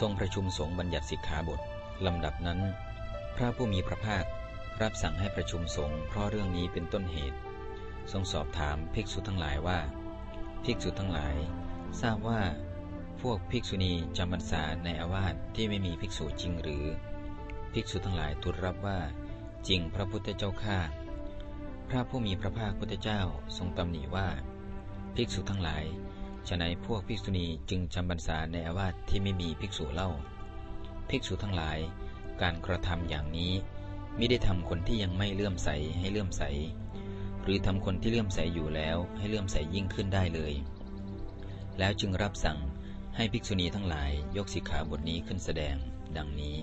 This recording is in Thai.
ทรงประชุมสงฆ์บัญญัติสิกขาบทลำดับนั้น พระผู้มีพระภาครับสั่งให้ประชุมสงฆ์เพราะเรื่องนี้เป็นต้นเหตุ ทรงสอบถามภิกษุทั้งหลายว่า ภิกษุทั้งหลาย ทราบว่า พวกภิกษุณีจำพรรษาในอาวาสที่ไม่มีภิกษุจริงหรือ ภิกษุทั้งหลายทูลรับว่า จริงพระพุทธเจ้าข้าพระผู้มีพระภาคพุทธเจ้าทรงตำหนิว่า ภิกษุทั้งหลาย ฉะนั้นพวกภิกษุณีจึงจำพรรษาในอาวาสที่ไม่มีภิกษุเล่า ภิกษุทั้งหลาย การกระทำอย่างนี้ไม่ได้ทำคนที่ยังไม่เลื่อมใสให้เลื่อมใส หรือทำคนที่เลื่อมใสอยู่แล้วให้เลื่อมใสยิ่งขึ้นได้เลย แล้วจึงรับสั่งให้ภิกษุณีทั้งหลายยกสิกขาบทนี้ขึ้นแสดงดังนี้